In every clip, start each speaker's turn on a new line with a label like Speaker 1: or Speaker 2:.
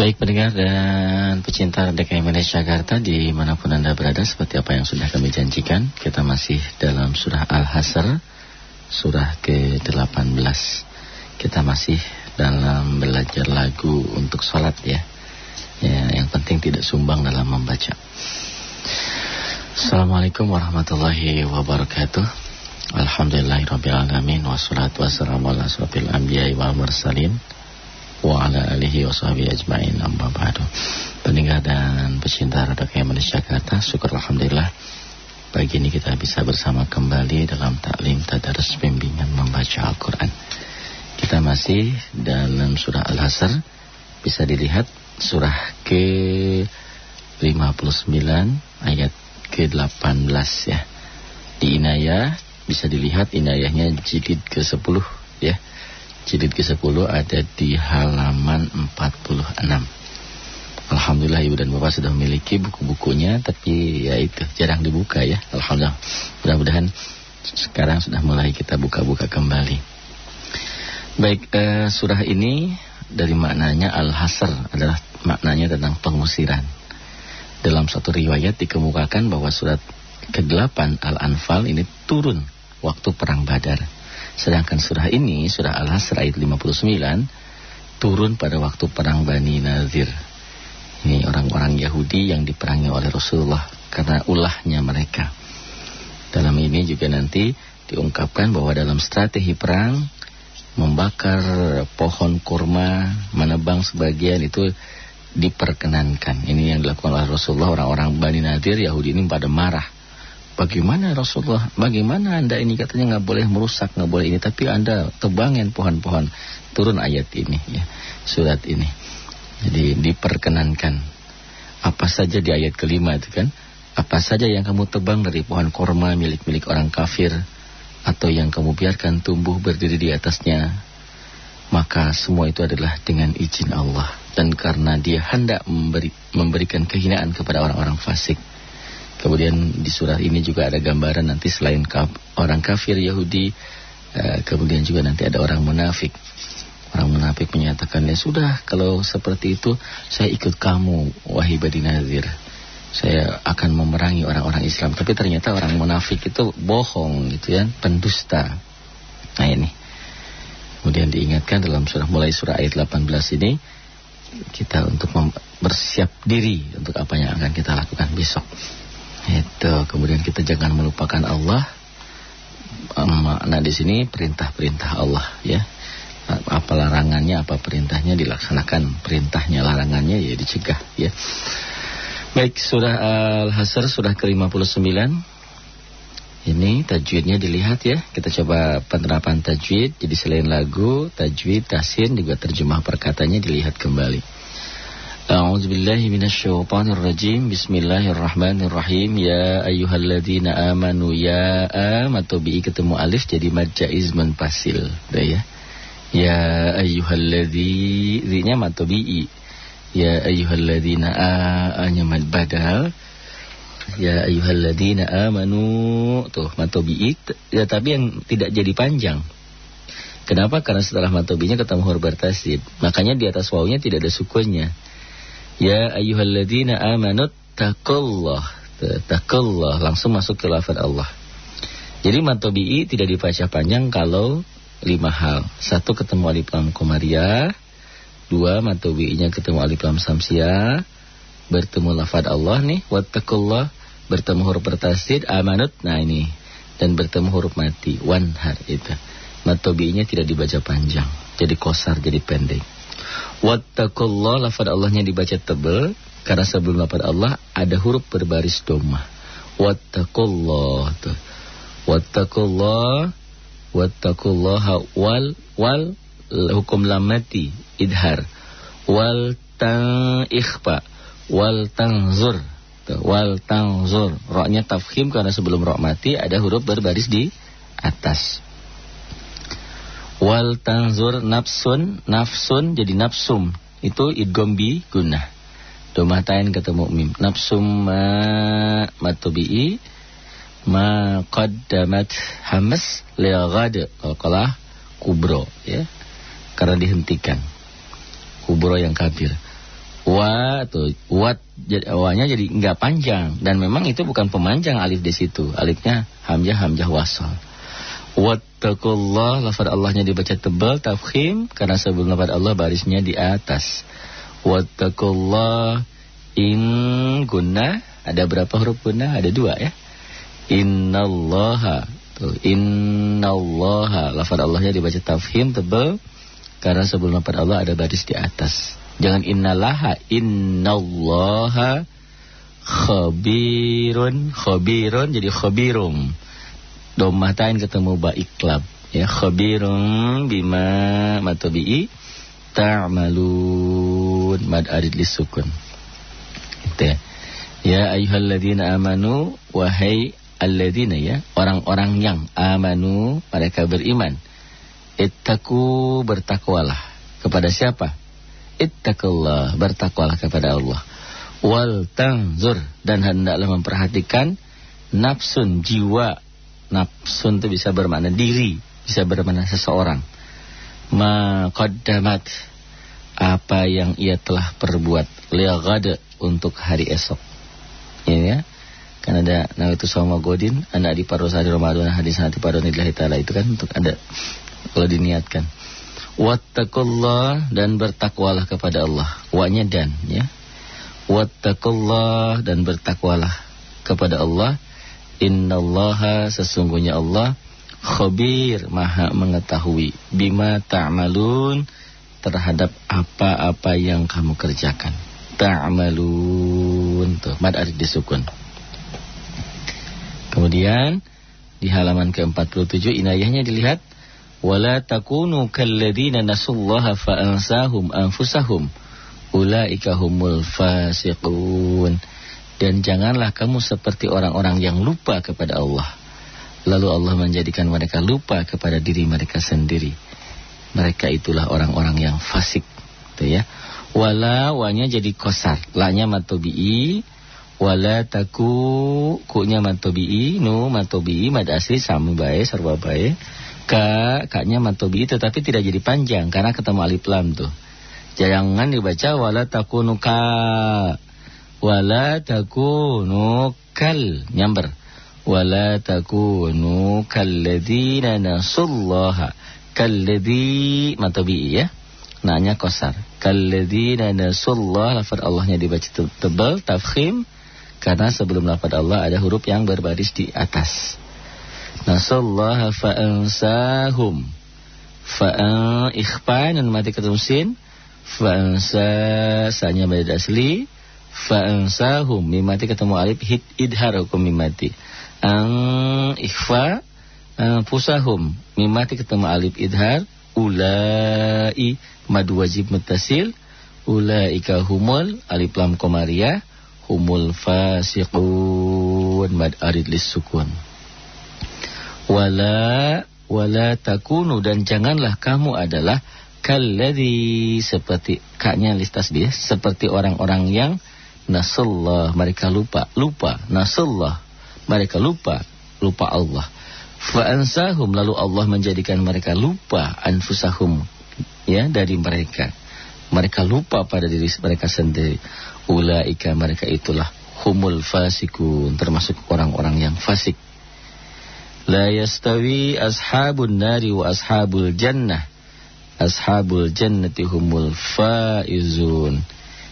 Speaker 1: Baik pendengar dan pecinta DKM Indonesia Jakarta di mana pun Anda berada seperti apa yang sudah kami janjikan kita masih dalam surah Al-Hasr surah ke-18 kita masih dalam belajar lagu untuk sholat ya. Ya yang penting tidak sumbang dalam membaca. Assalamualaikum warahmatullahi wabarakatuh. Alhamdulillahirrabbilalamin Wassalatu wassalamu ala anbiya wal mursalin wa ala alihi wa sahbihi ajma'in amma ba'du. Pendengar dan pecinta Radio Malaysia Jakarta, syukur alhamdulillah pagi ini kita bisa bersama kembali dalam taklim tadarus bimbingan membaca Al-Qur'an. Kita masih dalam surah Al-Hasr bisa dilihat surah ke-59 ayat ke-18 ya. Di inayah bisa dilihat inayahnya jilid ke-10 ya jilid ke-10 ada di halaman 46. Alhamdulillah ibu dan bapak sudah memiliki buku-bukunya tapi ya itu jarang dibuka ya. Alhamdulillah. Mudah-mudahan sekarang sudah mulai kita buka-buka kembali. Baik, eh, surah ini dari maknanya Al-Hasr adalah maknanya tentang pengusiran. Dalam satu riwayat dikemukakan bahwa surat ke-8 Al-Anfal ini turun waktu perang Badar. Sedangkan surah ini, surah Al-Hasr ayat 59, turun pada waktu perang Bani Nazir. Ini orang-orang Yahudi yang diperangi oleh Rasulullah karena ulahnya mereka. Dalam ini juga nanti diungkapkan bahwa dalam strategi perang, membakar pohon kurma, menebang sebagian itu diperkenankan. Ini yang dilakukan oleh Rasulullah, orang-orang Bani Nadir, Yahudi ini pada marah. Bagaimana Rasulullah? Bagaimana anda ini katanya nggak boleh merusak, nggak boleh ini, tapi anda tebangin pohon-pohon. Turun ayat ini, ya, surat ini. Jadi diperkenankan. Apa saja di ayat kelima itu kan? Apa saja yang kamu tebang dari pohon korma milik-milik orang kafir atau yang kamu biarkan tumbuh berdiri di atasnya, maka semua itu adalah dengan izin Allah dan karena Dia hendak memberi, memberikan kehinaan kepada orang-orang fasik. Kemudian di surah ini juga ada gambaran nanti selain kaf, orang kafir Yahudi, uh, kemudian juga nanti ada orang munafik. Orang munafik menyatakan, ya sudah kalau seperti itu saya ikut kamu, wahai Badi Nazir. Saya akan memerangi orang-orang Islam. Tapi ternyata orang munafik itu bohong gitu ya, pendusta. Nah ini. Kemudian diingatkan dalam surah mulai surah ayat 18 ini kita untuk bersiap diri untuk apa yang akan kita lakukan besok. Itu kemudian kita jangan melupakan Allah. Makna di sini perintah-perintah Allah ya. Apa larangannya, apa perintahnya dilaksanakan, perintahnya, larangannya ya dicegah ya. Baik, surah Al-Hasr surah ke-59. Ini tajwidnya dilihat ya. Kita coba penerapan tajwid. Jadi selain lagu, tajwid, tasin juga terjemah perkatanya dilihat kembali. أعوذ بالله من الشيطان الرجيم بسم الله الرحمن الرحيم يا أيها الذين آمنوا يا آ matobi ketemu alif jadi mad jaiz munfasil dah ya ya ayyuhalladzi zi-nya matobi ya ayyuhalladzina a nya mad badal ya ayyuhalladzina amanu tuh matobi ya tapi yang tidak jadi panjang Kenapa? Karena setelah matobinya ketemu huruf bertasid. Makanya di atas wawunya tidak ada sukunnya. Ya ayyuhalladzina amanut taqullah. Taqullah langsung masuk ke lafaz Allah. Jadi matobi'i tidak dibaca panjang kalau lima hal. Satu ketemu alif lam komariah. Dua matobi'inya ketemu alif lam samsiah. Bertemu lafaz Allah nih. Wattaqullah. Bertemu huruf bertasid. Amanut. Nah ini. Dan bertemu huruf mati. Wanhar itu. Matobi'inya tidak dibaca panjang. Jadi kosar, jadi pendek. Wattaqullah lafaz Allahnya dibaca tebal karena sebelum lafaz Allah ada huruf berbaris domah. Wattaqullah tuh. Wattaqullah wattaqullah wal wal hukum lamati idhar wal tang ikhfa wal tanzur wal tanzur roknya tafkhim karena sebelum rok mati ada huruf berbaris di atas Wal tanzur nafsun Nafsun jadi nafsum. Itu idgom bi gunah Domatain ketemu mim Nafsum ma matubi'i Ma qaddamat hamas Liagad Kalah kubro ya. Karena dihentikan. Kubro yang kabir Wa tuh wat awalnya jadi nggak panjang. Dan memang itu bukan pemanjang alif di situ. Alifnya hamzah hamzah wasal. Wattaqullah lafaz Allahnya dibaca tebal tafkhim karena sebelum lafaz Allah barisnya di atas. Wattaqullah in guna ada berapa huruf guna? Ada dua ya. Innallaha tuh innallaha lafaz Allahnya dibaca tafkhim tebal karena sebelum lafaz Allah ada baris di atas. Jangan innalaha innallaha khabirun khabirun jadi khabirum. Domatain ketemu ba iklab ya khabirun bima matabi'i ta'malun mad arid lisukun. Itu ya. Ya ayyuhalladzina amanu wahai alladzina ya orang-orang yang amanu mereka beriman. Ittaku bertakwalah kepada siapa? ittaqullah, bertakwalah kepada Allah. Wal tanzur dan hendaklah memperhatikan nafsun jiwa. Nafsun itu bisa bermakna diri, bisa bermakna seseorang. Maqaddamat apa yang ia telah perbuat liagad untuk hari esok. Ya, ya. Kan ada nah itu sama godin anak di parosari Ramadan hadis nanti paronillahi taala itu kan untuk ada kalau diniatkan. Wattaqullah dan bertakwalah kepada Allah. Wanya dan ya. Wattaqullah dan bertakwalah kepada Allah. Innallaha sesungguhnya Allah khabir maha mengetahui bima ta'malun terhadap apa-apa yang kamu kerjakan. Ta'malun tuh mad arid disukun. Kemudian di halaman ke-47 inayahnya dilihat wala takunu kalladzina nasullaha fa'ansahum anfusahum ulaika humul fasiqun dan janganlah kamu seperti orang-orang yang lupa kepada Allah. Lalu Allah menjadikan mereka lupa kepada diri mereka sendiri. Mereka itulah orang-orang yang fasik gitu ya. Wala wanya jadi kosar. Lanya matobi'i wala taku kunya matobi'i nu matobi'i mad asli sama bae sarwa bae. Ka, kaknya matobi tapi tidak jadi panjang karena ketemu alif lam tuh. Jangan dibaca wala takunu ka. Wala takunu kal nyamber. Wala takunu kalladzina nasullaha. Kalladzi matobi ya. Nanya kosar. Kalladzina nasullah lafaz Allahnya dibaca tebal tafkhim karena sebelum lafaz Allah ada huruf yang berbaris di atas. Nasallaha fa'ansahum. Fa'an ikhfa dan mati ketemu sin. Fa'ansa sanya asli. Fa'ansahum mimati ketemu alif hid idhar hukum mimati. Ang ikhfa ang pusahum mimati ketemu alif idhar. Ulai mad wajib mutasil. Ulaika humul alif lam komariah. Humul fasiqun mad arid lis sukun wala wala takunu dan janganlah kamu adalah kalladzi seperti kaknya listas dia seperti orang-orang yang nasallah mereka lupa lupa. Nasallah mereka lupa lupa Allah. Fa ansahum lalu Allah menjadikan mereka lupa anfusahum ya dari mereka. Mereka lupa pada diri mereka sendiri. Ulaika mereka itulah humul fasikun termasuk orang-orang yang fasik. La yastawi ashabun nari wa ashabul jannah. Ashabul jannati humul faizun.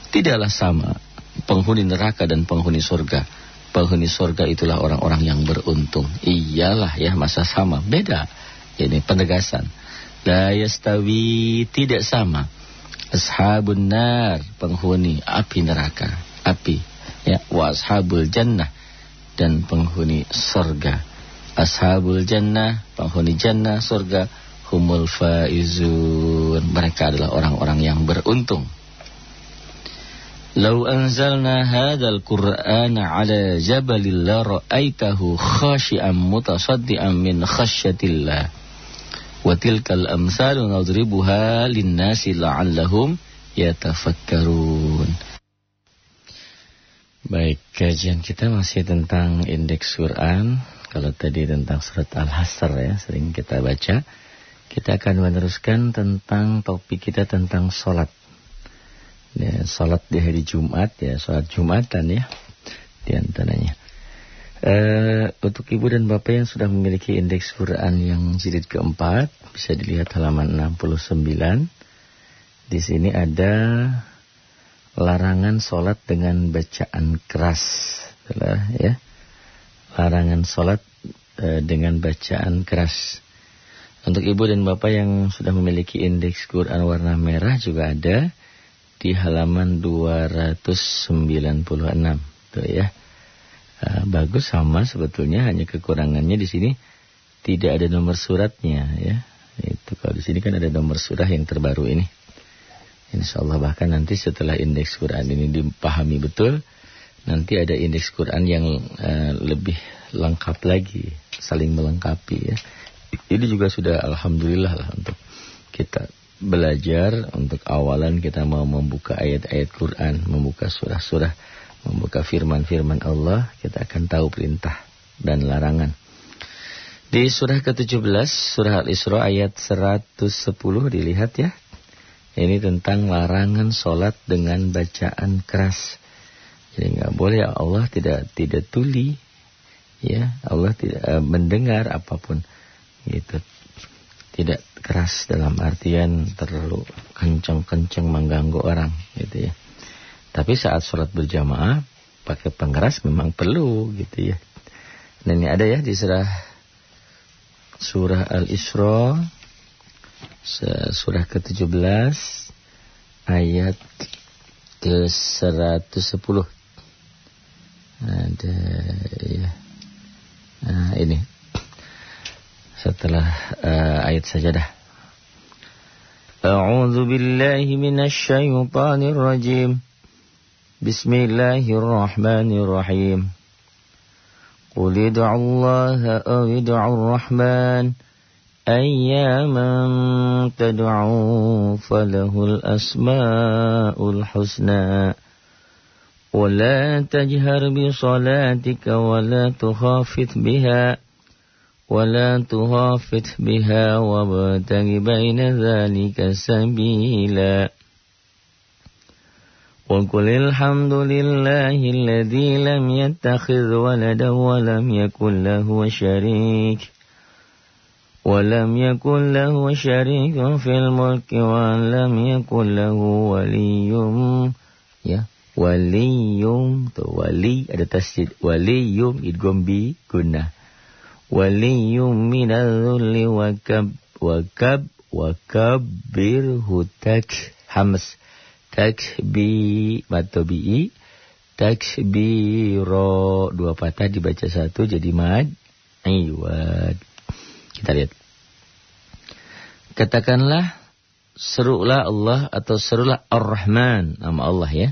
Speaker 1: Tidaklah sama penghuni neraka dan penghuni surga. Penghuni surga itulah orang-orang yang beruntung. Iyalah ya masa sama. Beda. Ini penegasan. La yastawi tidak sama. Ashabun nar penghuni api neraka. Api. Ya, wa ashabul jannah dan penghuni surga ashabul jannah, penghuni jannah surga, humul faizun. Mereka adalah orang-orang yang beruntung. Lau anzalna hadzal Qur'ana 'ala jabalin la ra'aitahu khashi'an mutasaddian min khasyatillah. Wa tilkal amsalu nadribuha lin-nasi la'allahum. Baik, kajian kita masih tentang indeks Quran kalau tadi tentang surat Al-Hasr ya sering kita baca, kita akan meneruskan tentang topik kita tentang sholat. Ya, sholat di hari Jumat ya, sholat Jumatan ya, di antaranya. Uh, untuk ibu dan bapak yang sudah memiliki indeks Quran yang jilid keempat, bisa dilihat halaman 69. Di sini ada larangan sholat dengan bacaan keras, ya. Larangan sholat uh, dengan bacaan keras. Untuk ibu dan bapak yang sudah memiliki indeks Quran warna merah juga ada di halaman 296. Tuh ya. Uh, bagus sama sebetulnya hanya kekurangannya di sini tidak ada nomor suratnya ya. Itu kalau di sini kan ada nomor surah yang terbaru ini. Insya Allah bahkan nanti setelah indeks Quran ini dipahami betul, nanti ada indeks Quran yang uh, lebih lengkap lagi, saling melengkapi ya ini juga sudah alhamdulillah lah untuk kita belajar untuk awalan kita mau membuka ayat-ayat Quran, membuka surah-surah, membuka firman-firman Allah, kita akan tahu perintah dan larangan. Di surah ke-17, surah Al-Isra ayat 110 dilihat ya. Ini tentang larangan solat dengan bacaan keras. Jadi nggak boleh Allah tidak tidak tuli, ya Allah tidak uh, mendengar apa pun gitu tidak keras dalam artian terlalu kencang-kencang mengganggu orang gitu ya. Tapi saat sholat berjamaah pakai pengeras memang perlu gitu ya. Dan ini ada ya di surah surah Al-Isra surah ke-17 ayat ke-110 ada ya. Nah ini setelah uh, ayat sajadah. A'udzu billahi minasy syaithanir rajim. Bismillahirrahmanirrahim. Qul id'u aw id'u ar-Rahman ayyaman tad'u falahul asmaul husna. ولا تجهر بصلاتك ولا تخافت بها ولا تغافت بها وابتغ بين ذلك سبيلا. وقل الحمد لله الذي لم يتخذ ولدا ولم يكن له شريك. ولم يكن له شريك في الملك ولم يكن له ولي ya ولي ولي ada tasjid. ولي bi gunnah waliyum minadzulli wakab wakab wakabbirhu tak hams takbi matobi'i takbiro dua patah dibaca satu jadi mad iwad. Kita lihat. Katakanlah serulah Allah atau serulah Ar-Rahman nama Allah ya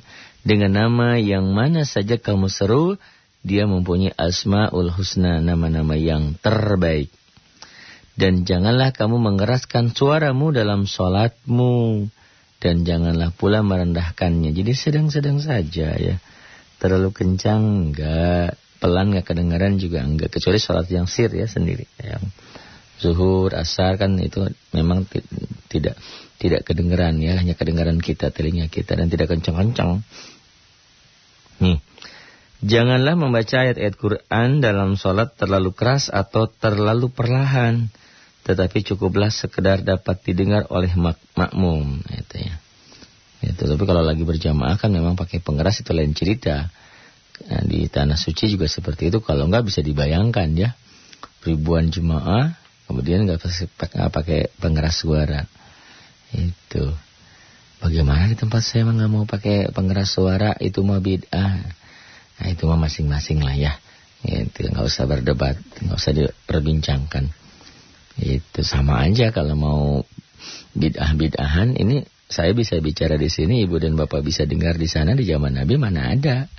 Speaker 1: dengan nama yang mana saja kamu seru dia mempunyai asmaul husna, nama-nama yang terbaik. Dan janganlah kamu mengeraskan suaramu dalam sholatmu. Dan janganlah pula merendahkannya. Jadi sedang-sedang saja ya. Terlalu kencang enggak. Pelan enggak kedengaran juga enggak. Kecuali sholat yang sir ya sendiri. Yang zuhur, asar kan itu memang tidak tidak kedengaran ya. Hanya kedengaran kita, telinga kita. Dan tidak kencang-kencang. Nih. Janganlah membaca ayat-ayat Quran dalam sholat terlalu keras atau terlalu perlahan. Tetapi cukuplah sekedar dapat didengar oleh mak makmum. Itu ya. Itu. Tapi kalau lagi berjamaah kan memang pakai pengeras itu lain cerita. Nah, di tanah suci juga seperti itu. Kalau enggak bisa dibayangkan ya. Ribuan jemaah. Kemudian enggak pakai pengeras suara. Itu. Bagaimana di tempat saya nggak mau pakai pengeras suara itu mah bid'ah. Nah itu mah masing-masing lah ya. Itu nggak usah berdebat, nggak usah diperbincangkan. Itu sama aja kalau mau bid'ah-bid'ahan. Ini saya bisa bicara di sini, ibu dan bapak bisa dengar di sana di zaman Nabi mana ada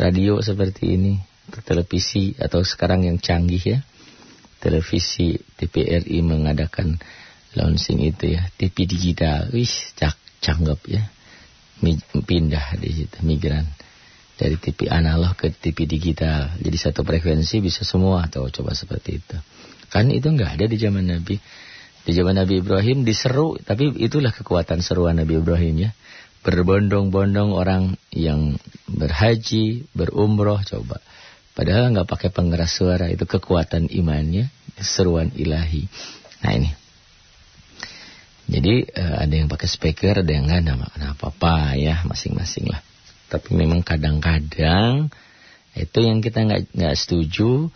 Speaker 1: radio seperti ini, televisi atau sekarang yang canggih ya, televisi TVRI mengadakan launching itu ya, TV digital, wih cak canggap ya, pindah di situ migran dari TV analog ke TV digital. Jadi satu frekuensi bisa semua atau coba seperti itu. Kan itu nggak ada di zaman Nabi. Di zaman Nabi Ibrahim diseru, tapi itulah kekuatan seruan Nabi Ibrahim ya. berbondong-bondong orang yang berhaji, berumroh coba. Padahal nggak pakai pengeras suara itu kekuatan imannya, seruan ilahi. Nah ini. Jadi uh, ada yang pakai speaker, ada yang nggak, nah, apa-apa ya masing-masing lah. Tapi memang kadang-kadang itu yang kita nggak nggak setuju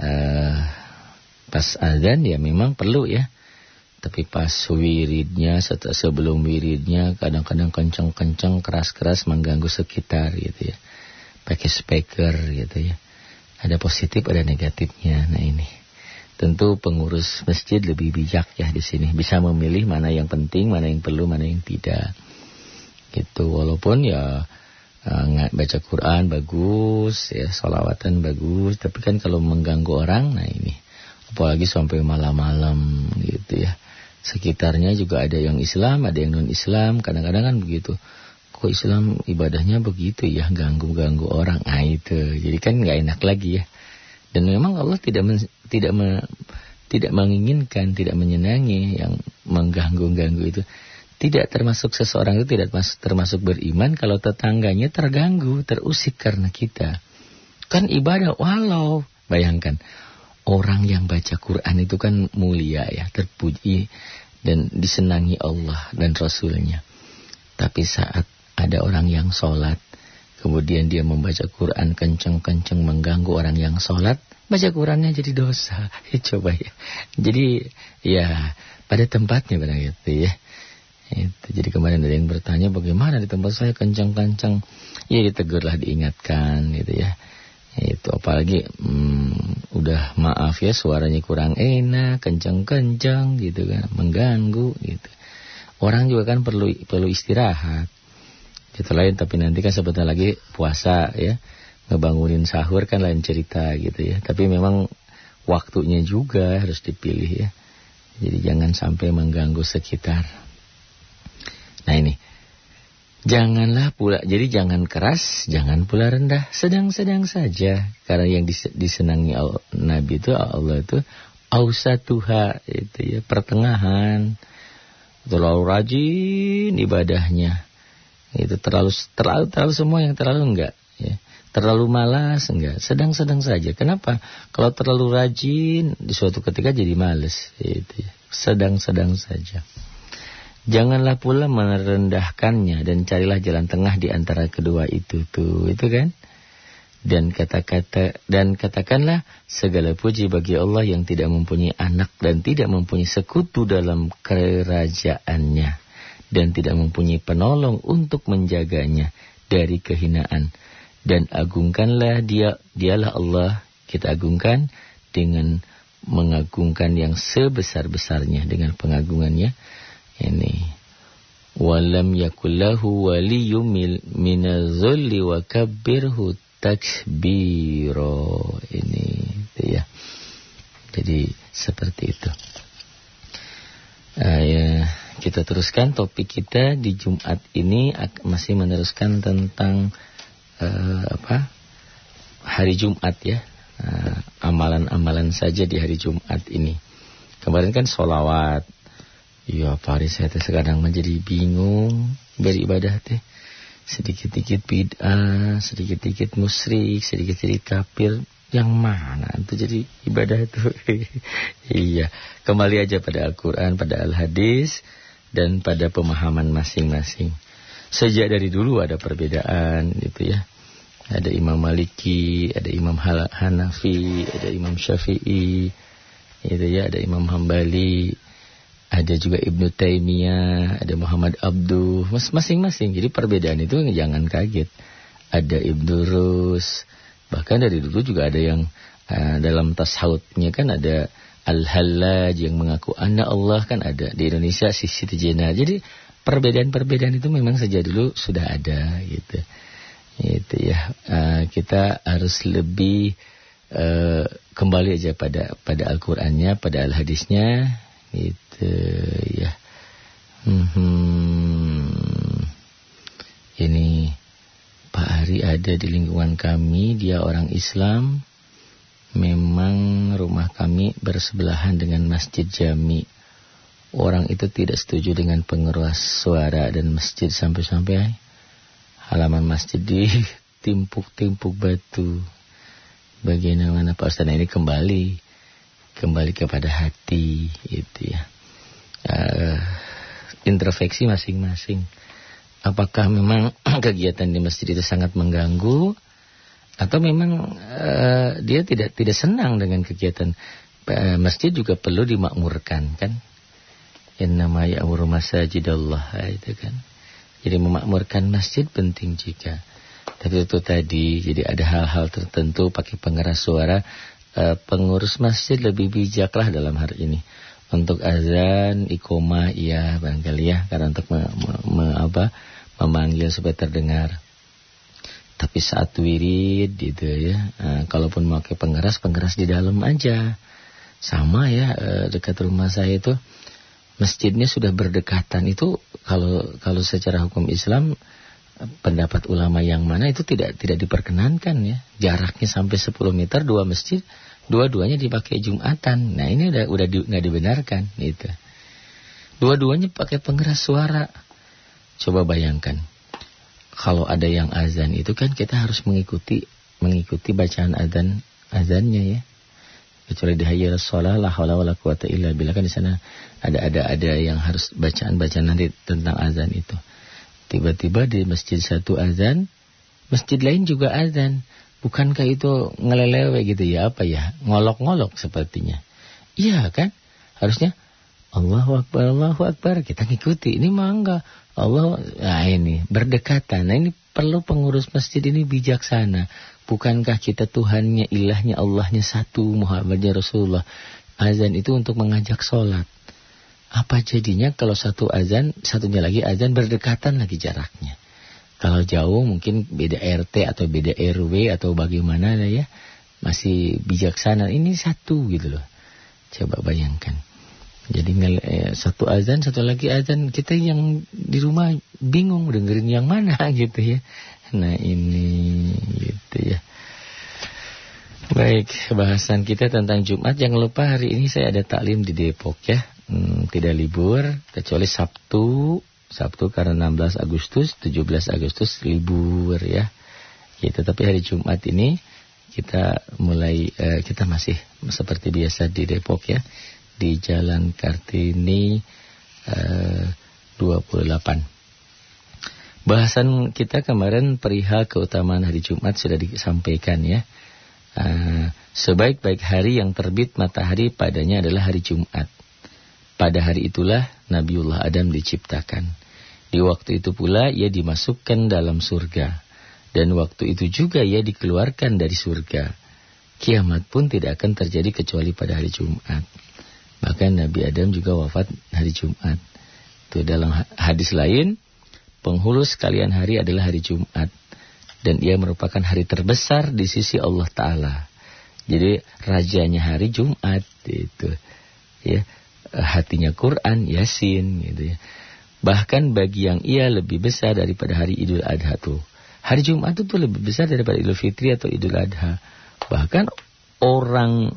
Speaker 1: uh, pas azan ya memang perlu ya. Tapi pas wiridnya, sebelum wiridnya kadang-kadang kenceng-kenceng, keras-keras mengganggu sekitar gitu ya. Pakai speaker gitu ya. Ada positif, ada negatifnya. Nah ini. Tentu pengurus masjid lebih bijak ya di sini. Bisa memilih mana yang penting, mana yang perlu, mana yang tidak. Gitu. Walaupun ya uh, baca Quran bagus, ya salawatan bagus. Tapi kan kalau mengganggu orang, nah ini. Apalagi sampai malam-malam gitu ya. Sekitarnya juga ada yang Islam, ada yang non-Islam. Kadang-kadang kan begitu kok Islam ibadahnya begitu ya ganggu-ganggu orang ah itu jadi kan nggak enak lagi ya dan memang Allah tidak men, tidak me, tidak menginginkan tidak menyenangi yang mengganggu-ganggu itu tidak termasuk seseorang itu tidak termasuk beriman kalau tetangganya terganggu terusik karena kita kan ibadah walau bayangkan orang yang baca Quran itu kan mulia ya terpuji dan disenangi Allah dan Rasulnya tapi saat ada orang yang sholat, kemudian dia membaca Quran kenceng-kenceng mengganggu orang yang sholat, baca Qurannya jadi dosa. Ya, coba ya. Jadi ya pada tempatnya pada gitu ya. Itu. Jadi kemarin ada yang bertanya bagaimana di tempat saya kenceng-kenceng. Ya ditegurlah diingatkan gitu ya. Itu apalagi hmm, udah maaf ya suaranya kurang enak, kenceng-kenceng gitu kan, mengganggu gitu. Orang juga kan perlu perlu istirahat itu lain tapi nanti kan sebentar lagi puasa ya ngebangunin sahur kan lain cerita gitu ya tapi memang waktunya juga harus dipilih ya jadi jangan sampai mengganggu sekitar nah ini janganlah pula jadi jangan keras jangan pula rendah sedang-sedang saja karena yang disenangi Nabi itu Allah itu ausatuha itu ya pertengahan terlalu rajin ibadahnya itu terlalu terlalu terlalu semua yang terlalu enggak ya. Terlalu malas enggak, sedang-sedang saja. Kenapa? Kalau terlalu rajin di suatu ketika jadi malas itu ya. Sedang-sedang saja. Janganlah pula merendahkannya dan carilah jalan tengah di antara kedua itu tuh, itu kan? Dan kata-kata dan katakanlah segala puji bagi Allah yang tidak mempunyai anak dan tidak mempunyai sekutu dalam kerajaannya dan tidak mempunyai penolong untuk menjaganya dari kehinaan dan agungkanlah dia dialah Allah kita agungkan dengan mengagungkan yang sebesar-besarnya dengan pengagungannya ini walam yakullahu waliyyum minazulli wa kabbirhu takbiro ini ya jadi seperti itu uh, ya kita teruskan topik kita di Jumat ini masih meneruskan tentang uh, apa? Hari Jumat ya. Eh, amalan-amalan uh, saja di hari Jumat ini. Kemarin kan solawat. Ya, Pak hari saya sekarang menjadi bingung beribadah teh. Sedikit-sedikit bid'ah, sedikit-sedikit musyrik, sedikit-sedikit kafir. Yang mana itu jadi ibadah itu? iya, kembali aja pada Al-Quran, pada Al-Hadis dan pada pemahaman masing-masing. Sejak dari dulu ada perbedaan gitu ya. Ada Imam Maliki, ada Imam Hanafi, ada Imam Syafi'i, gitu ya, ada Imam Hambali, ada juga Ibnu Taimiyah, ada Muhammad Abduh, masing-masing. Jadi perbedaan itu jangan kaget. Ada Ibnu Rus, bahkan dari dulu juga ada yang uh, dalam tasawufnya kan ada Al-Hallaj yang mengaku anak Allah kan ada di Indonesia Siti Jenar. Jadi perbedaan-perbedaan itu memang sejak dulu sudah ada gitu. Itu ya. Uh, kita harus lebih uh, kembali aja pada pada Al-Qur'annya, pada Al-Hadisnya gitu ya. Hmm, ini Pak Ari ada di lingkungan kami, dia orang Islam memang rumah kami bersebelahan dengan Masjid Jami. orang itu tidak setuju dengan pengeras suara dan masjid sampai-sampai halaman masjid ditimpuk-timpuk batu. Bagaimana Pak Ustaz nah, ini kembali kembali kepada hati itu ya. Uh, introspeksi masing-masing. Apakah memang kegiatan di masjid itu sangat mengganggu? Atau memang uh, dia tidak tidak senang dengan kegiatan? Uh, masjid juga perlu dimakmurkan kan? Yang namanya amru masajidallah itu kan? Jadi memakmurkan masjid penting juga tapi itu tadi jadi ada hal-hal tertentu pakai pengeras suara uh, pengurus masjid lebih bijaklah dalam hal ini. Untuk azan ikoma ya barangkali ya karena untuk me, me, me, apa memanggil supaya terdengar. Tapi saat wirid gitu ya, uh, kalaupun pakai pengeras, pengeras di dalam aja. Sama ya uh, dekat rumah saya itu masjidnya sudah berdekatan. Itu kalau kalau secara hukum Islam pendapat ulama yang mana itu tidak tidak diperkenankan ya. Jaraknya sampai 10 meter dua masjid, dua-duanya dipakai Jumatan. Nah, ini udah udah di, nggak dibenarkan gitu. Dua-duanya pakai pengeras suara. Coba bayangkan kalau ada yang azan itu kan kita harus mengikuti mengikuti bacaan azan azannya ya. Kecuali di hayya shalah la haula wala quwata illa billah kan di sana ada ada ada yang harus bacaan-bacaan nanti tentang azan itu. Tiba-tiba di masjid satu azan, masjid lain juga azan. Bukankah itu ngelelewe gitu ya apa ya? Ngolok-ngolok sepertinya. Iya kan? Harusnya Allahu Akbar, Allahu Akbar. Kita ngikuti. Ini mah enggak. Allah, nah ini berdekatan. Nah ini perlu pengurus masjid ini bijaksana. Bukankah kita Tuhannya, ilahnya, Allahnya satu, Muhammadnya Rasulullah. Azan itu untuk mengajak sholat. Apa jadinya kalau satu azan, satunya lagi azan berdekatan lagi jaraknya. Kalau jauh mungkin beda RT atau beda RW atau bagaimana ya. Masih bijaksana. Ini satu gitu loh. Coba bayangkan. Jadi eh, satu azan, satu lagi azan. Kita yang di rumah bingung dengerin yang mana gitu ya. Nah ini gitu ya. Baik, bahasan kita tentang Jumat. Jangan lupa hari ini saya ada taklim di Depok ya. Hmm, tidak libur, kecuali Sabtu. Sabtu karena 16 Agustus, 17 Agustus libur ya. Gitu, tapi hari Jumat ini kita mulai, uh, kita masih seperti biasa di Depok ya di Jalan Kartini eh, 28. Bahasan kita kemarin perihal keutamaan hari Jumat sudah disampaikan ya. Uh, Sebaik-baik hari yang terbit matahari padanya adalah hari Jumat. Pada hari itulah Nabiullah Adam diciptakan. Di waktu itu pula ia dimasukkan dalam surga. Dan waktu itu juga ia dikeluarkan dari surga. Kiamat pun tidak akan terjadi kecuali pada hari Jumat. Bahkan Nabi Adam juga wafat hari Jumat. Itu dalam hadis lain, penghulu sekalian hari adalah hari Jumat. Dan ia merupakan hari terbesar di sisi Allah Ta'ala. Jadi rajanya hari Jumat itu. Ya, hatinya Quran, Yasin gitu ya. Bahkan bagi yang ia lebih besar daripada hari Idul Adha tuh. Hari Jumat itu lebih besar daripada Idul Fitri atau Idul Adha. Bahkan orang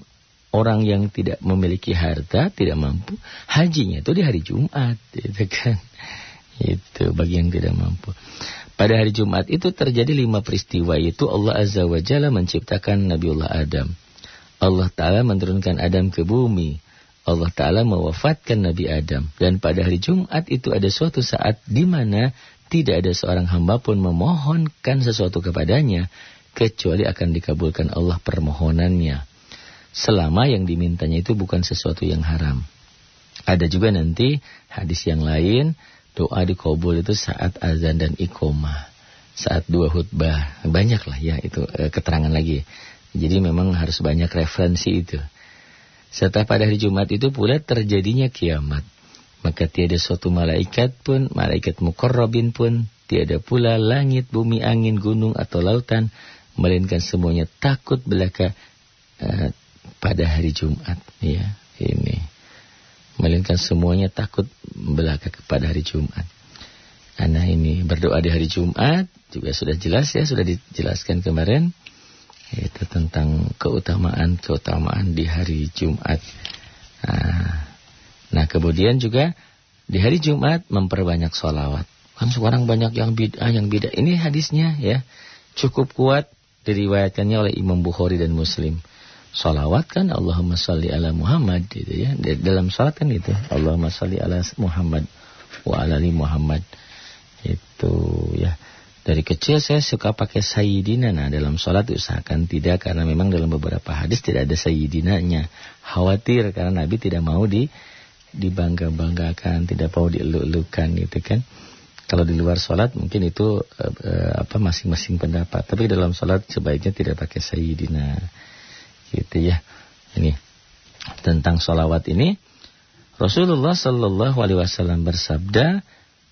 Speaker 1: orang yang tidak memiliki harta, tidak mampu, hajinya itu di hari Jumat, gitu kan. Itu bagi yang tidak mampu. Pada hari Jumat itu terjadi lima peristiwa, yaitu Allah Azza wa Jalla menciptakan Nabiullah Adam. Allah Ta'ala menurunkan Adam ke bumi. Allah Ta'ala mewafatkan Nabi Adam. Dan pada hari Jumat itu ada suatu saat di mana tidak ada seorang hamba pun memohonkan sesuatu kepadanya, kecuali akan dikabulkan Allah permohonannya selama yang dimintanya itu bukan sesuatu yang haram. Ada juga nanti hadis yang lain, doa dikabul itu saat azan dan iqomah. Saat dua khutbah. Banyak lah ya itu e, keterangan lagi. Jadi memang harus banyak referensi itu. Setelah pada hari Jumat itu pula terjadinya kiamat. Maka tiada suatu malaikat pun, malaikat mukorrobin pun, tiada pula langit, bumi, angin, gunung atau lautan, melainkan semuanya takut belaka uh, pada hari Jumat ya ini melainkan semuanya takut belaka kepada hari Jumat Anak ini berdoa di hari Jumat juga sudah jelas ya sudah dijelaskan kemarin itu tentang keutamaan keutamaan di hari Jumat nah, Nah kemudian juga di hari Jumat memperbanyak sholawat. Kan sekarang banyak yang bid'ah, yang bid'ah. Ini hadisnya ya cukup kuat diriwayatkannya oleh Imam Bukhari dan Muslim. Salawat kan Allahumma salli ala Muhammad gitu ya. Dalam salat kan itu Allahumma salli ala Muhammad wa ala ali Muhammad. Itu ya. Dari kecil saya suka pakai sayyidina. Nah, dalam sholat usahakan tidak karena memang dalam beberapa hadis tidak ada sayyidinanya. Khawatir karena Nabi tidak mau di dibangga-banggakan, tidak mau dieluk-elukan gitu kan. Kalau di luar sholat mungkin itu uh, apa masing-masing pendapat. Tapi dalam sholat sebaiknya tidak pakai sayyidina gitu ya ini tentang solawat ini Rasulullah Shallallahu Alaihi Wasallam bersabda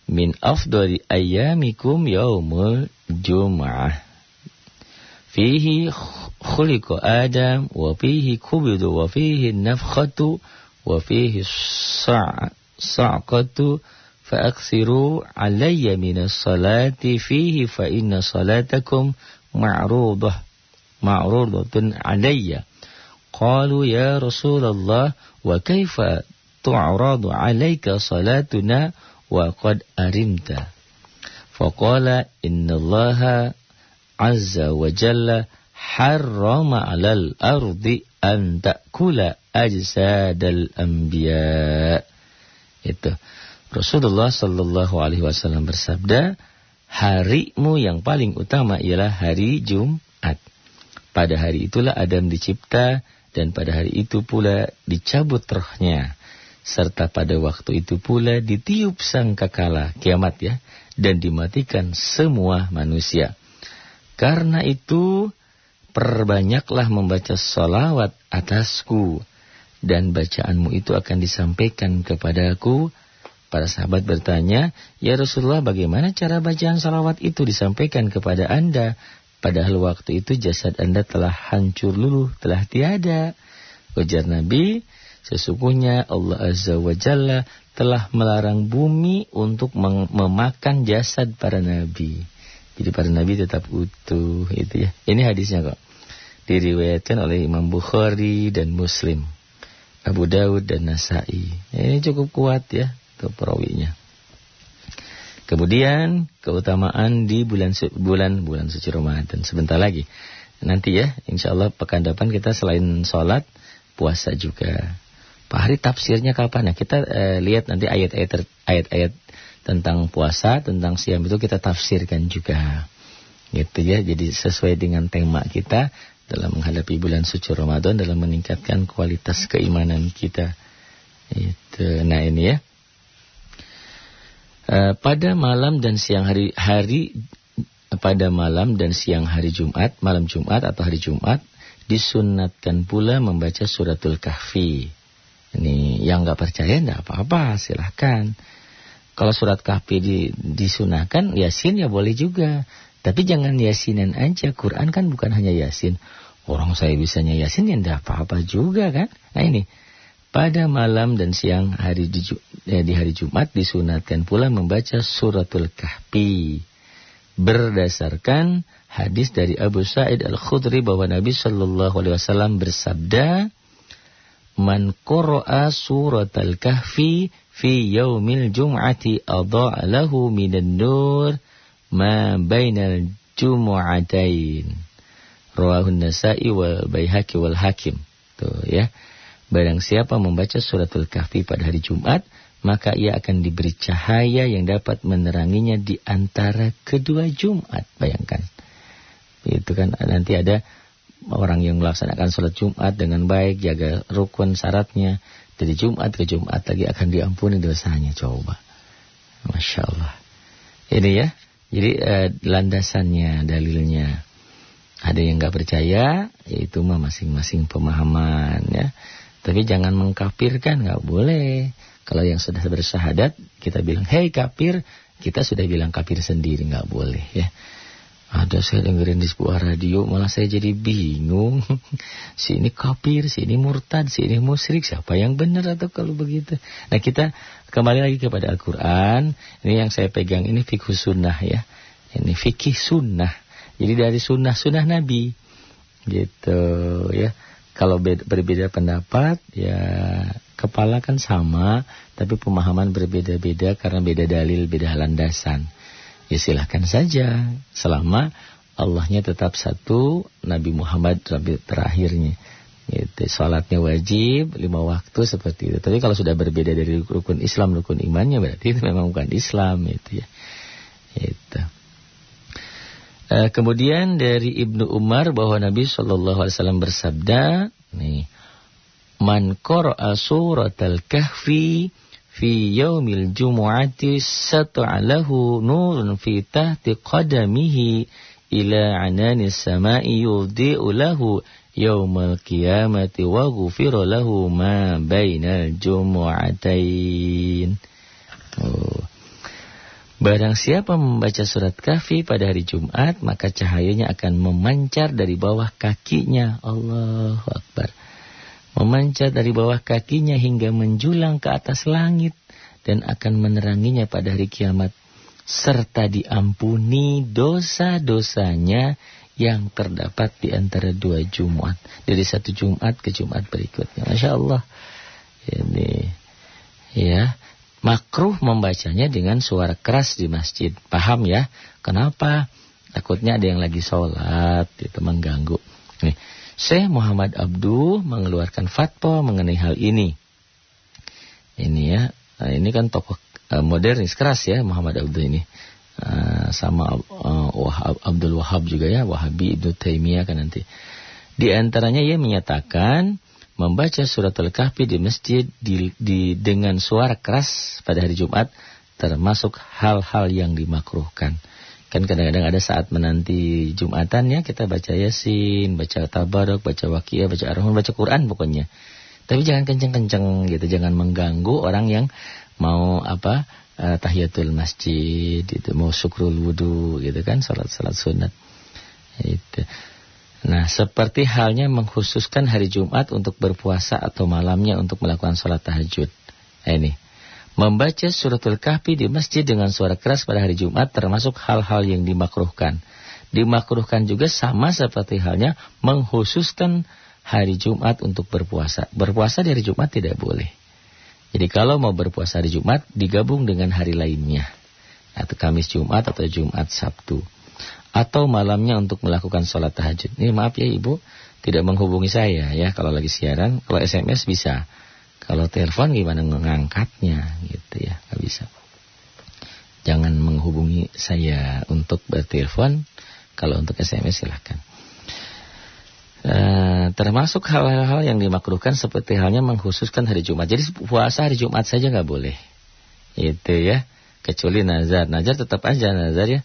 Speaker 1: min afdali ayamikum yaumul jum'ah fihi khuliku adam wa fihi kubidu wa fihi nafkhatu wa fihi sa'qatu fa'aksiru alaya minas salati fihi fa'inna salatakum ma'rubah ma'rudatun alayya. Qalu ya Rasulullah wa kaifa tu'radu alayka salatuna wa qad arimta. Faqala innallaha azza wa jalla harrama 'alal ardi an ta'kula ajsadal anbiya. Itu. Rasulullah sallallahu alaihi wasallam bersabda, harimu yang paling utama ialah hari Jumat. Pada hari itulah Adam dicipta dan pada hari itu pula dicabut rohnya. Serta pada waktu itu pula ditiup sangkakala kiamat ya dan dimatikan semua manusia. Karena itu perbanyaklah membaca salawat atasku dan bacaanmu itu akan disampaikan kepadaku Para sahabat bertanya, Ya Rasulullah bagaimana cara bacaan salawat itu disampaikan kepada anda? Padahal waktu itu jasad anda telah hancur luluh, telah tiada. Ujar Nabi, sesungguhnya Allah Azza wa Jalla telah melarang bumi untuk memakan jasad para nabi. Jadi para nabi tetap utuh itu ya. Ini hadisnya kok. Diriwayatkan oleh Imam Bukhari dan Muslim. Abu Dawud dan Nasai. Ini cukup kuat ya itu perawinya. Kemudian keutamaan di bulan bulan bulan suci Ramadan sebentar lagi. Nanti ya, insya Allah pekan depan kita selain sholat puasa juga. Pak Hari tafsirnya kapan? Nah, kita eh, lihat nanti ayat-ayat ayat-ayat tentang puasa, tentang siam itu kita tafsirkan juga. Gitu ya. Jadi sesuai dengan tema kita dalam menghadapi bulan suci Ramadan dalam meningkatkan kualitas keimanan kita. Itu. Nah, ini ya. Eh, pada malam dan siang hari hari pada malam dan siang hari Jumat, malam Jumat atau hari Jumat disunatkan pula membaca suratul kahfi. Ini yang nggak percaya enggak apa-apa, silahkan. Kalau surat kahfi di, disunahkan, yasin ya boleh juga. Tapi jangan yasinan aja, Quran kan bukan hanya yasin. Orang saya bisanya yasin ya enggak apa-apa juga kan. Nah ini, pada malam dan siang hari di, eh, di hari Jumat disunatkan pula membaca suratul kahfi. Berdasarkan hadis dari Abu Sa'id Al-Khudri bahwa Nabi Shallallahu Alaihi Wasallam bersabda, Man qura'a suratul kahfi fi yaumil jum'ati adha'a lahu minan nur ma bainal jumu'atain. Rawahun Nasa'i wal Baihaqi wal Hakim. Tuh ya. Barang siapa membaca suratul kahfi pada hari Jumat, maka ia akan diberi cahaya yang dapat meneranginya di antara kedua Jumat. Bayangkan. Itu kan nanti ada orang yang melaksanakan sholat Jumat dengan baik, jaga rukun syaratnya. Dari Jumat ke Jumat lagi akan diampuni dosanya. Coba. Masya Allah. Ini ya. Jadi eh, landasannya, dalilnya. Ada yang nggak percaya, mah masing-masing pemahaman ya. Tapi jangan mengkafirkan, nggak boleh. Kalau yang sudah bersahadat, kita bilang, hei kafir, kita sudah bilang kafir sendiri, nggak boleh ya. Ada saya dengerin di sebuah radio, malah saya jadi bingung. si ini kafir, si ini murtad, si ini musyrik, siapa yang benar atau kalau begitu. Nah kita kembali lagi kepada Al-Quran. Ini yang saya pegang, ini fikih sunnah ya. Ini fikih sunnah. Jadi dari sunnah-sunnah Nabi. Gitu ya. Kalau berbeda pendapat ya kepala kan sama, tapi pemahaman berbeda-beda karena beda dalil, beda landasan. Ya silahkan saja, selama Allahnya tetap satu, Nabi Muhammad Nabi terakhirnya. Gitu. Salatnya wajib lima waktu seperti itu. Tapi kalau sudah berbeda dari rukun Islam, rukun imannya berarti itu memang bukan Islam itu ya. Itu. Uh, kemudian dari Ibnu Umar bahwa Nabi Shallallahu Alaihi Wasallam bersabda, nih, man qara'a suratal kahfi fi yaumil jumu'ati sata'alahu nurun fi tahti qadamihi ila ananis sama'i yudhi'u lahu yaumal qiyamati wa ghufira lahu ma bainal jumu'atain. Oh. Barang siapa membaca surat kafi pada hari Jumat, maka cahayanya akan memancar dari bawah kakinya. Allahu Akbar. Memancar dari bawah kakinya hingga menjulang ke atas langit dan akan meneranginya pada hari kiamat. Serta diampuni dosa-dosanya yang terdapat di antara dua Jumat. Dari satu Jumat ke Jumat berikutnya. Masya Allah. Ini. Ya. Makruh membacanya dengan suara keras di masjid. Paham ya? Kenapa? Takutnya ada yang lagi sholat. Itu mengganggu. Nih. Syekh Muhammad Abdul mengeluarkan fatwa mengenai hal ini. Ini ya. Nah, ini kan tokoh uh, modernis keras ya Muhammad Abdul ini. Ah, sama Abdul Wahab juga ya, Wahabi Ibnu Taimiyah kan nanti. Di antaranya ia menyatakan membaca surat Al-Kahfi di masjid di, di dengan suara keras pada hari Jumat termasuk hal-hal yang dimakruhkan. Kan kadang-kadang ada saat menanti Jumatan ya kita baca Yasin, baca Tabarok, baca Waqiah, baca Ar-Rahman, baca Quran pokoknya. Tapi jangan kenceng-kenceng gitu, jangan mengganggu orang yang mau apa uh, tahiyatul masjid itu mau syukrul wudu gitu kan salat-salat sunat itu nah seperti halnya mengkhususkan hari Jumat untuk berpuasa atau malamnya untuk melakukan salat tahajud. Nah, ini. Membaca suratul kahfi di masjid dengan suara keras pada hari Jumat termasuk hal-hal yang dimakruhkan. Dimakruhkan juga sama seperti halnya mengkhususkan hari Jumat untuk berpuasa. Berpuasa di hari Jumat tidak boleh. Jadi kalau mau berpuasa hari Jumat digabung dengan hari lainnya. Atau Kamis Jumat atau Jumat Sabtu. Atau malamnya untuk melakukan sholat tahajud. Ini maaf ya Ibu, tidak menghubungi saya ya kalau lagi siaran. Kalau SMS bisa. Kalau telepon gimana mengangkatnya gitu ya, nggak bisa. Jangan menghubungi saya untuk bertelepon. Kalau untuk SMS silahkan. Uh, termasuk hal-hal yang dimakruhkan seperti halnya mengkhususkan hari Jumat. Jadi puasa hari Jumat saja nggak boleh. Itu ya. Kecuali nazar. Nazar tetap aja nazar ya.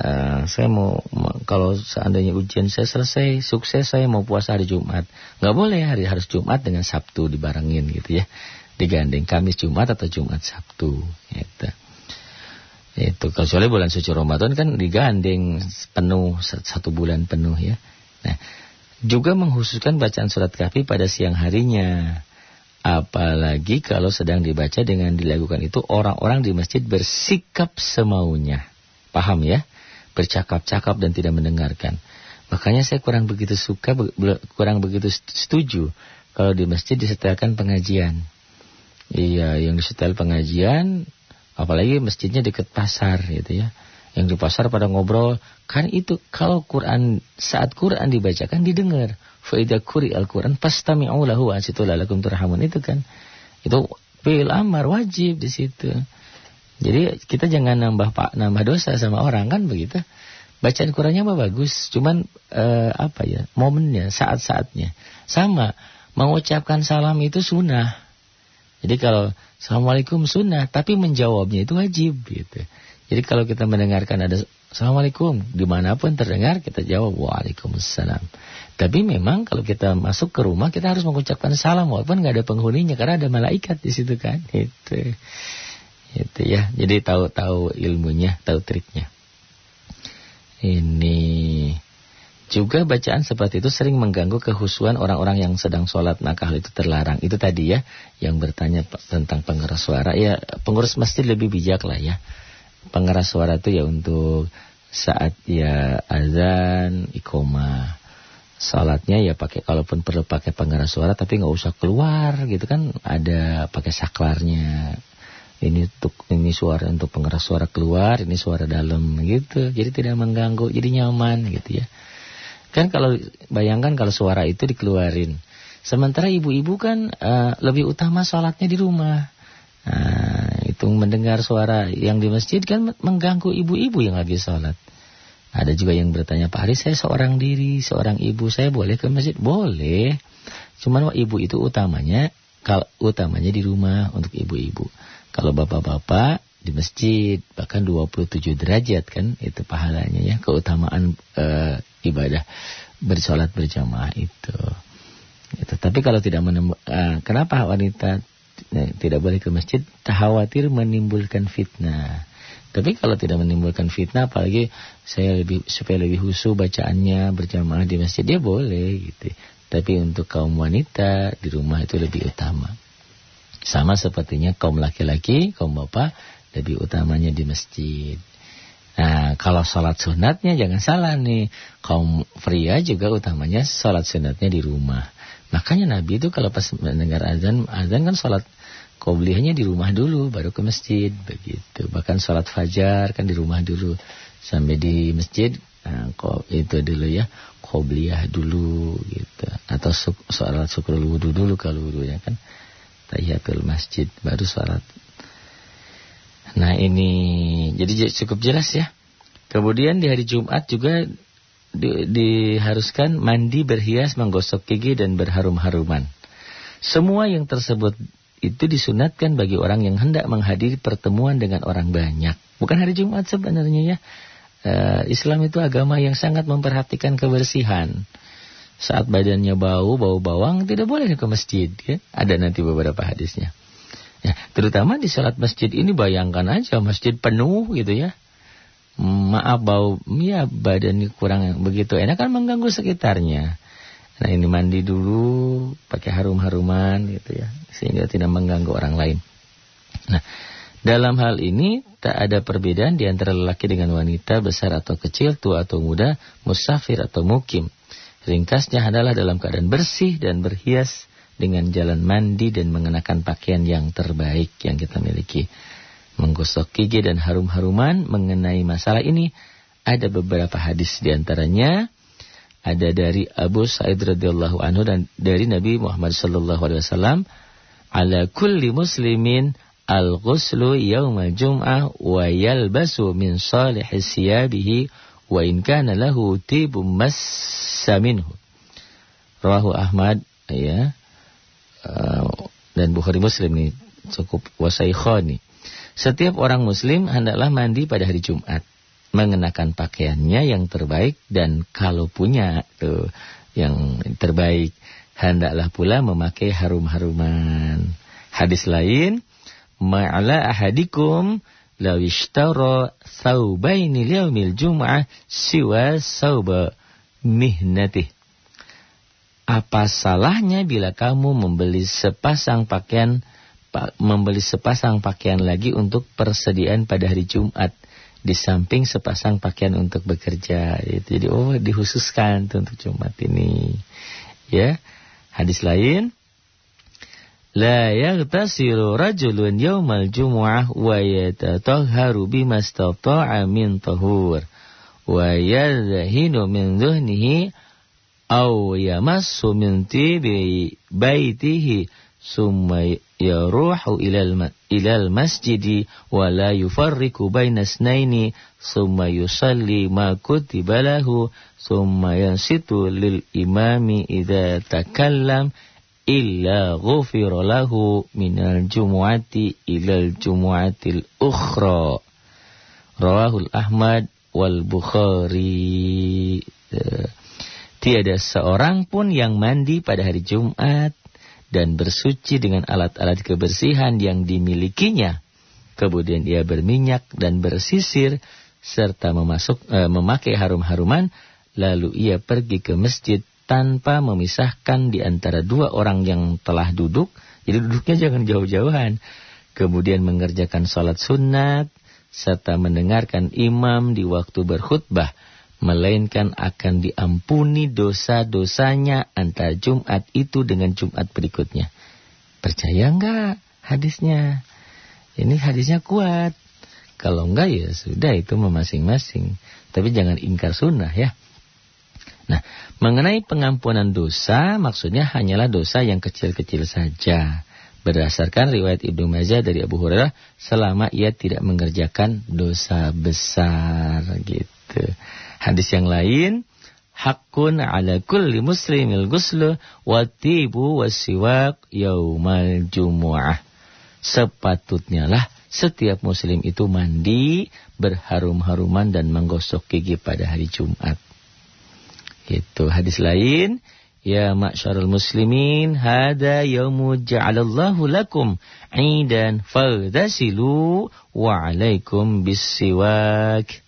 Speaker 1: Uh, saya mau kalau seandainya ujian saya selesai sukses saya mau puasa hari Jumat nggak boleh hari harus Jumat dengan Sabtu dibarengin gitu ya digandeng Kamis Jumat atau Jumat Sabtu gitu itu kecuali bulan suci Ramadan kan digandeng penuh satu bulan penuh ya nah juga menghususkan bacaan surat kahfi pada siang harinya. Apalagi kalau sedang dibaca dengan dilakukan itu orang-orang di masjid bersikap semaunya. Paham ya? Bercakap-cakap dan tidak mendengarkan. Makanya saya kurang begitu suka, kurang begitu setuju kalau di masjid disetelkan pengajian. Iya, yang disetel pengajian, apalagi masjidnya dekat pasar gitu ya yang di pasar pada ngobrol kan itu kalau Quran saat Quran dibacakan didengar fa idza al Quran fastami'u lahu asitu lalakum turhamun itu kan itu fil amar wajib di situ jadi kita jangan nambah pak nambah dosa sama orang kan begitu bacaan Qurannya mah bagus cuman uh, apa ya momennya saat-saatnya sama mengucapkan salam itu sunnah jadi kalau assalamualaikum sunnah tapi menjawabnya itu wajib gitu jadi kalau kita mendengarkan ada Assalamualaikum, di mana pun terdengar kita jawab Waalaikumsalam. Tapi memang kalau kita masuk ke rumah kita harus mengucapkan salam walaupun nggak ada penghuninya karena ada malaikat di situ kan. Itu, itu ya. Jadi tahu-tahu ilmunya, tahu triknya. Ini juga bacaan seperti itu sering mengganggu kehusuan orang-orang yang sedang sholat maka hal itu terlarang. Itu tadi ya yang bertanya tentang pengeras suara. Ya pengurus masjid lebih bijak lah ya pengeras suara itu ya untuk saat ya azan, ikoma Salatnya ya pakai kalaupun perlu pakai pengeras suara tapi nggak usah keluar gitu kan ada pakai saklarnya. Ini untuk ini suara untuk pengeras suara keluar, ini suara dalam gitu. Jadi tidak mengganggu, jadi nyaman gitu ya. Kan kalau bayangkan kalau suara itu dikeluarin. Sementara ibu-ibu kan uh, lebih utama sholatnya di rumah. Nah, itu mendengar suara yang di masjid kan mengganggu ibu-ibu yang lagi sholat. Ada juga yang bertanya, Pak Haris saya seorang diri, seorang ibu, saya boleh ke masjid? Boleh. Cuman ibu itu utamanya, kalau utamanya di rumah untuk ibu-ibu. Kalau bapak-bapak di masjid, bahkan 27 derajat kan, itu pahalanya ya, keutamaan e, ibadah bersolat berjamaah itu. Itu. Tapi kalau tidak menemukan, uh, kenapa wanita eh, tidak boleh ke masjid? Khawatir menimbulkan fitnah. Tapi kalau tidak menimbulkan fitnah, apalagi saya lebih supaya lebih husu bacaannya berjamaah di masjid, dia boleh gitu. Tapi untuk kaum wanita di rumah itu lebih utama. Sama sepertinya kaum laki-laki, kaum bapak lebih utamanya di masjid. Nah, kalau sholat sunatnya jangan salah nih. Kaum pria juga utamanya sholat sunatnya di rumah. Makanya Nabi itu kalau pas mendengar azan, azan kan sholat Qobliyahnya di rumah dulu, baru ke masjid, begitu. Bahkan sholat fajar kan di rumah dulu. Sampai di masjid, itu dulu ya, Qobliyah dulu, gitu. Atau sholat syukur wudhu dulu kalau wudhunya kan. Tahiyatul masjid, baru sholat. Nah ini, jadi cukup jelas ya. Kemudian di hari Jumat juga di, diharuskan mandi berhias, menggosok gigi dan berharum-haruman. Semua yang tersebut itu disunatkan bagi orang yang hendak menghadiri pertemuan dengan orang banyak. Bukan hari Jumat sebenarnya ya. Uh, Islam itu agama yang sangat memperhatikan kebersihan. Saat badannya bau, bau bawang, tidak boleh ke masjid. Ya. Ada nanti beberapa hadisnya. Ya, terutama di salat masjid ini bayangkan aja masjid penuh gitu ya. Maaf bau, ya badannya kurang begitu enak kan mengganggu sekitarnya. Nah ini mandi dulu pakai harum-haruman gitu ya sehingga tidak mengganggu orang lain. Nah dalam hal ini tak ada perbedaan di antara lelaki dengan wanita besar atau kecil, tua atau muda, musafir atau mukim. Ringkasnya adalah dalam keadaan bersih dan berhias dengan jalan mandi dan mengenakan pakaian yang terbaik yang kita miliki. Menggosok gigi dan harum-haruman mengenai masalah ini ada beberapa hadis di antaranya ada dari Abu Sa'id radhiyallahu anhu dan dari Nabi Muhammad sallallahu alaihi wasallam ala kulli muslimin al-ghuslu yaumal jum'ah wa yalbasu min salihi siyabihi wa in kana lahu tibum massa minhu. Rawahu Ahmad ya. Uh, dan Bukhari Muslim ini cukup wasaikhani setiap orang muslim hendaklah mandi pada hari Jumat mengenakan pakaiannya yang terbaik dan kalau punya tuh yang terbaik hendaklah pula memakai harum-haruman. Hadis lain, ma'ala ahadikum law ishtara thawbaini liyaumil jum'ah siwa thawba mihnatih. Apa salahnya bila kamu membeli sepasang pakaian membeli sepasang pakaian lagi untuk persediaan pada hari Jumat? di samping sepasang pakaian untuk bekerja jadi oh dihususkan tuh untuk Jumat ini ya hadis lain La yaghtasilu rajulun yawmal jumu'ah wa yatatahharu bima istata'a min tahur wa yadhinu min dhuhnihi aw yamassu min tibi baitihi summa yaruhu ilal ilal masjidi wa la yufarriqu baina snaini summa yusalli ma kutiba lahu summa yansitu illa ghufira lahu minal jumu'ati ilal jumu'atil ukhra rawahul ahmad wal bukhari tiada seorang pun yang mandi pada hari Jumat dan bersuci dengan alat-alat kebersihan yang dimilikinya. Kemudian ia berminyak dan bersisir serta memasuk, e, memakai harum-haruman, lalu ia pergi ke masjid tanpa memisahkan di antara dua orang yang telah duduk. Jadi duduknya jangan jauh-jauhan. Kemudian mengerjakan sholat sunat serta mendengarkan imam di waktu berkhutbah. melainkan akan diampuni dosa-dosanya antara Jumat itu dengan Jumat berikutnya. Percaya enggak hadisnya? Ini hadisnya kuat. Kalau enggak ya sudah itu masing-masing. Tapi jangan ingkar sunnah ya. Nah, mengenai pengampunan dosa maksudnya hanyalah dosa yang kecil-kecil saja. Berdasarkan riwayat Ibnu Majah dari Abu Hurairah selama ia tidak mengerjakan dosa besar gitu. Hadis yang lain, hakun ala kulli muslimil guslu wa tibu wasiwak yaumal jumu'ah. Sepatutnya lah setiap muslim itu mandi, berharum-haruman dan menggosok gigi pada hari Jumat. Itu hadis lain, Ya ma'syarul muslimin, hada yaumu ja'alallahu lakum 'idan faghdasilu wa 'alaikum bisiwak.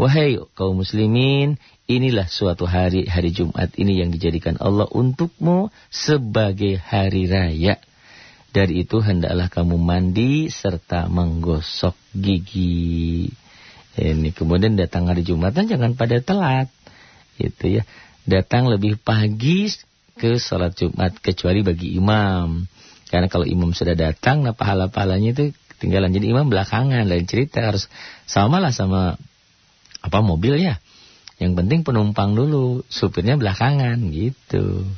Speaker 1: Wahai kaum muslimin, inilah suatu hari, hari Jumat ini yang dijadikan Allah untukmu sebagai hari raya. Dari itu hendaklah kamu mandi serta menggosok gigi. Ini kemudian datang hari Jumatan jangan pada telat. Itu ya. Datang lebih pagi ke sholat Jumat kecuali bagi imam. Karena kalau imam sudah datang, nah pahala-pahalanya itu tinggalan. Jadi imam belakangan lain cerita harus sama lah sama apa mobil ya. Yang penting penumpang dulu, supirnya belakangan gitu.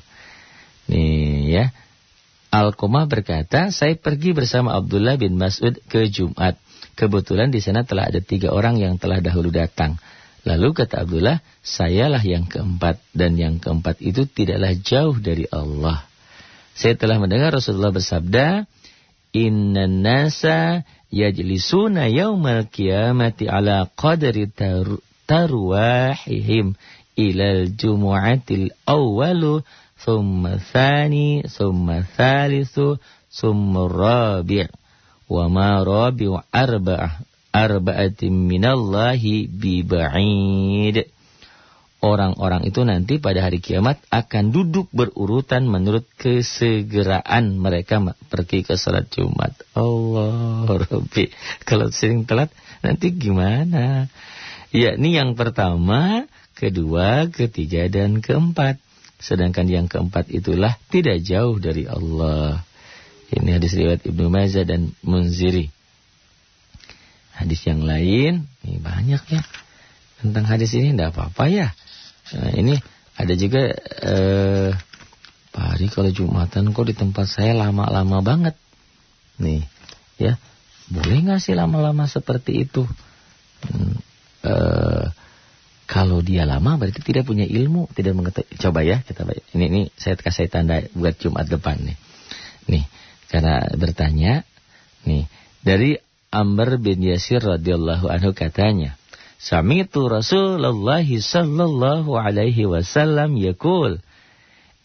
Speaker 1: Nih ya. Al-Qamah berkata, saya pergi bersama Abdullah bin Mas'ud ke Jumat. Kebetulan di sana telah ada tiga orang yang telah dahulu datang. Lalu kata Abdullah, sayalah yang keempat. Dan yang keempat itu tidaklah jauh dari Allah. Saya telah mendengar Rasulullah bersabda, Inna nasa yajlisuna yawmal qiyamati ala qadri tarwahihim ilal jumu'atil awwalu thumma thani thumma thalithu thumma rabi' wa ma rabi'u arba'ah arba'atin minallahi biba'id orang-orang itu nanti pada hari kiamat akan duduk berurutan menurut kesegeraan mereka pergi ke salat Jumat. Allah Rabbi. Kalau sering telat nanti gimana? Ya, ini yang pertama, kedua, ketiga, dan keempat. Sedangkan yang keempat itulah tidak jauh dari Allah. Ini hadis riwayat Ibnu Majah dan Munziri. Hadis yang lain, ini banyak ya. Tentang hadis ini tidak apa-apa ya. Nah, ini ada juga eh, Pak Hari kalau Jumatan kok di tempat saya lama-lama banget. Nih, ya. Boleh nggak sih lama-lama seperti itu? Hmm, eh, kalau dia lama berarti tidak punya ilmu, tidak mengetahui. Coba ya kita Ini ini saya kasih tanda buat Jumat depan nih. Nih, karena bertanya nih dari Amr bin Yasir radhiyallahu anhu katanya, Sami'tu Rasulullah sallallahu alaihi wasallam yaqul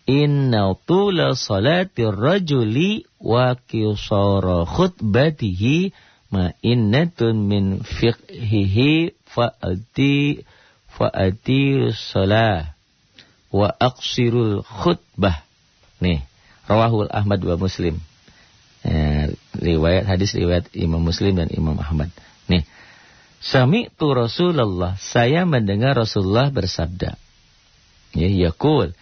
Speaker 1: Inna tula salati rajuli wa qisara khutbatihi ma innatun min fiqhihi fa'ati fa'ati salah wa aqsirul khutbah. Nih, rawahul Ahmad wa Muslim. Eh, riwayat hadis riwayat Imam Muslim dan Imam Ahmad. Nih, Sami tu Rasulullah. Saya mendengar Rasulullah bersabda. Ya, yakul.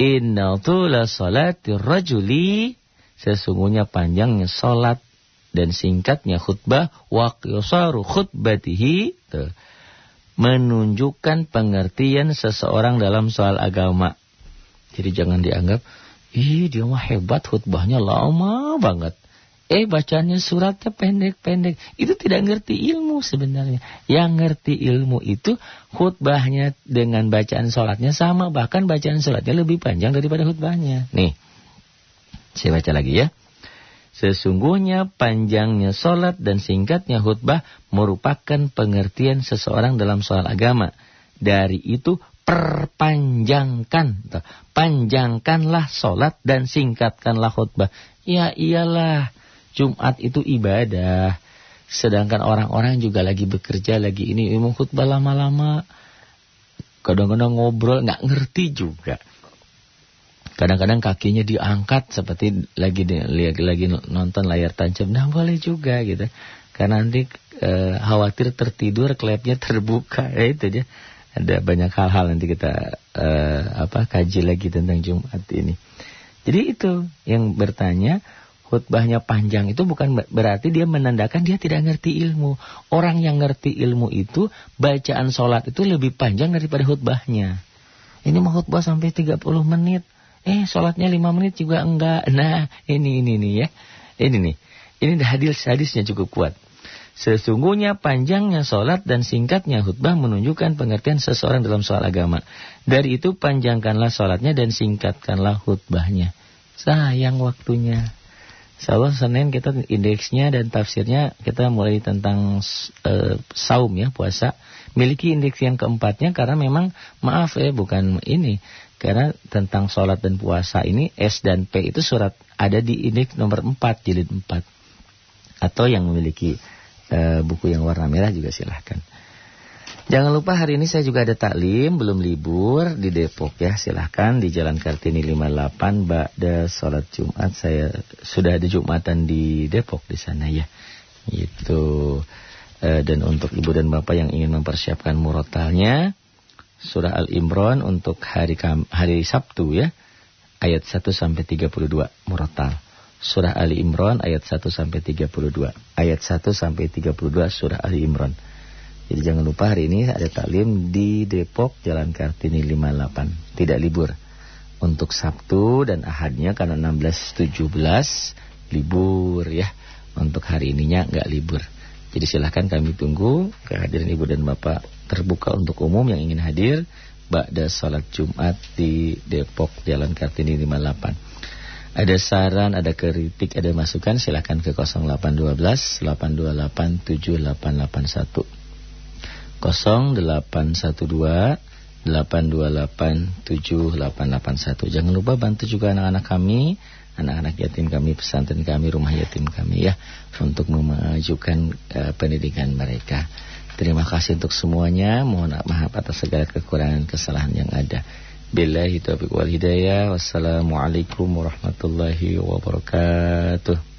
Speaker 1: Inna tula salati rajuli. Sesungguhnya panjangnya salat dan singkatnya khutbah. Wa qisaru khutbatihi. Tuh. Menunjukkan pengertian seseorang dalam soal agama. Jadi jangan dianggap, ih dia mah hebat khutbahnya lama banget. Eh bacanya suratnya pendek-pendek. Itu tidak ngerti ilmu sebenarnya. Yang ngerti ilmu itu khutbahnya dengan bacaan sholatnya sama. Bahkan bacaan sholatnya lebih panjang daripada khutbahnya. Nih, saya baca lagi ya. Sesungguhnya panjangnya sholat dan singkatnya khutbah merupakan pengertian seseorang dalam soal agama. Dari itu perpanjangkan. Panjangkanlah sholat dan singkatkanlah khutbah. Ya iyalah. Jumat itu ibadah. Sedangkan orang-orang juga lagi bekerja, lagi ini imam khutbah lama-lama. Kadang-kadang ngobrol, nggak ngerti juga. Kadang-kadang kakinya diangkat seperti lagi lagi, nonton layar tancap. Nah boleh juga gitu. Karena nanti e, khawatir tertidur, klepnya terbuka. Ya itu dia. ada banyak hal-hal nanti kita uh, apa kaji lagi tentang Jumat ini. Jadi itu yang bertanya khutbahnya panjang itu bukan berarti dia menandakan dia tidak ngerti ilmu. Orang yang ngerti ilmu itu bacaan sholat itu lebih panjang daripada khutbahnya. Ini mau khutbah sampai 30 menit. Eh sholatnya 5 menit juga enggak. Nah ini ini nih ya. Ini nih. Ini hadis hadisnya cukup kuat. Sesungguhnya panjangnya sholat dan singkatnya khutbah menunjukkan pengertian seseorang dalam soal agama. Dari itu panjangkanlah sholatnya dan singkatkanlah khutbahnya. Sayang waktunya. Insyaallah Senin kita indeksnya dan tafsirnya kita mulai tentang uh, saum ya puasa. Miliki indeks yang keempatnya karena memang maaf ya bukan ini. Karena tentang sholat dan puasa ini S dan P itu surat ada di indeks nomor 4 jilid 4. Atau yang memiliki e, buku yang warna merah juga silahkan. Jangan lupa hari ini saya juga ada taklim, belum libur di Depok ya. Silahkan di Jalan Kartini 58 Ba'da sholat Jumat. Saya sudah ada Jumatan di Depok di sana ya. Gitu. E, dan untuk ibu dan bapak yang ingin mempersiapkan murotalnya, surah Al-Imran untuk hari hari Sabtu ya. Ayat 1 sampai 32 murotal. Surah Ali Imran ayat 1 sampai 32. Ayat 1 sampai 32 surah Ali Imran. Jadi jangan lupa hari ini ada taklim di Depok Jalan Kartini 58. Tidak libur. Untuk Sabtu dan Ahadnya karena 16 17 libur ya. Untuk hari ininya enggak libur. Jadi silahkan kami tunggu kehadiran ibu dan bapak terbuka untuk umum yang ingin hadir Ba'da salat Jumat di Depok Jalan Kartini 58. Ada saran, ada kritik, ada masukan silahkan ke 0812 828 7881. 0812 828 7881. Jangan lupa bantu juga anak-anak kami, anak-anak yatim kami, pesantren kami, rumah yatim kami ya untuk memajukan uh, pendidikan mereka. Terima kasih untuk semuanya. Mohon maaf atas segala kekurangan kesalahan yang ada. Billahi taufiq wal hidayah. Wassalamualaikum warahmatullahi wabarakatuh.